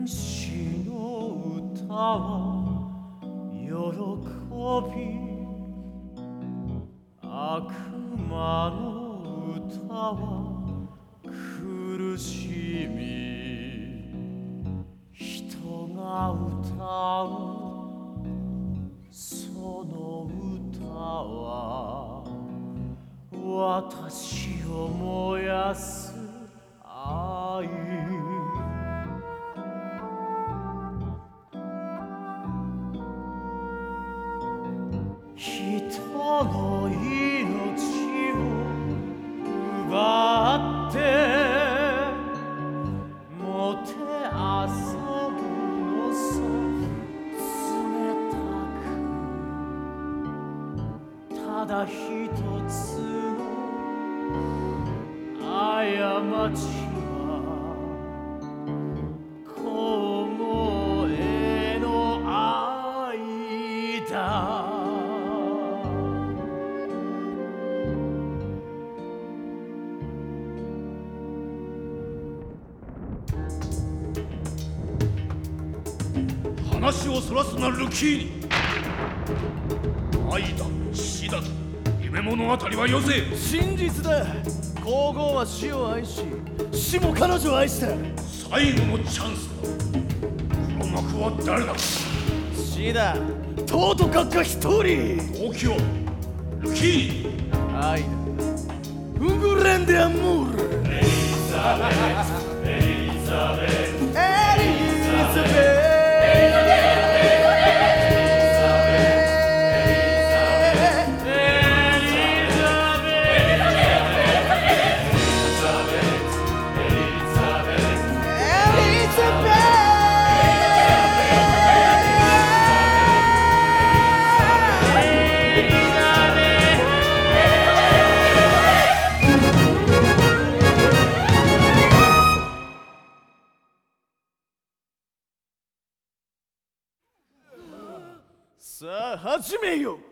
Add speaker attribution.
Speaker 1: 天使の歌は喜び悪魔の歌は苦しみ人が歌うその歌は私を燃やす人の命を奪ってもてあそぶのさ冷たく。ただ一つの過ちは凍えの愛だ
Speaker 2: 話をそらすなルキーニ愛だ死だ。夢物語はよせ
Speaker 3: 真実だ。皇后は死を愛し死も彼女を愛した
Speaker 2: 最後のチャンスだ。黒幕は誰だ。
Speaker 3: 死だ。とうと閣下一人。
Speaker 2: 動機はルキーニ
Speaker 3: 愛だウグレンデアムール。エリザベスエリザベスさあ始めよう。